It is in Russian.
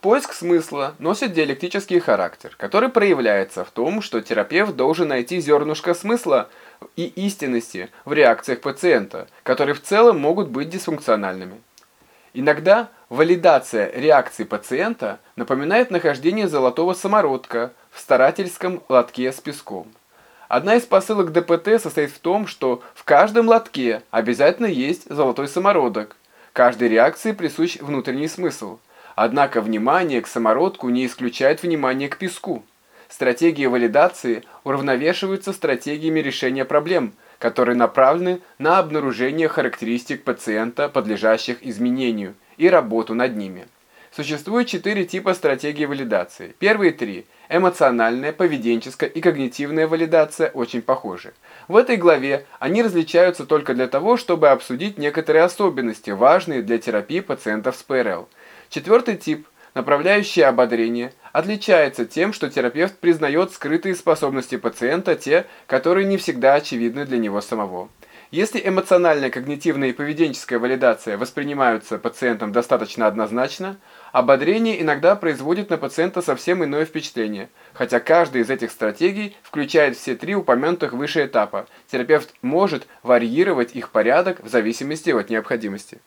Поиск смысла носит диалектический характер, который проявляется в том, что терапевт должен найти зернышко смысла и истинности в реакциях пациента, которые в целом могут быть дисфункциональными. Иногда валидация реакции пациента напоминает нахождение золотого самородка в старательском лотке с песком. Одна из посылок ДПТ состоит в том, что в каждом лотке обязательно есть золотой самородок. Каждой реакции присущ внутренний смысл – Однако внимание к самородку не исключает внимание к песку. Стратегии валидации уравновешиваются стратегиями решения проблем, которые направлены на обнаружение характеристик пациента, подлежащих изменению, и работу над ними. Существует четыре типа стратегии валидации. Первые три – эмоциональная, поведенческая и когнитивная валидация – очень похожи. В этой главе они различаются только для того, чтобы обсудить некоторые особенности, важные для терапии пациентов с ПРЛ – Четвертый тип, направляющий ободрение, отличается тем, что терапевт признает скрытые способности пациента, те, которые не всегда очевидны для него самого. Если эмоциональная, когнитивная и поведенческая валидация воспринимаются пациентом достаточно однозначно, ободрение иногда производит на пациента совсем иное впечатление, хотя каждая из этих стратегий включает все три упомянутых выше этапа. Терапевт может варьировать их порядок в зависимости от необходимости.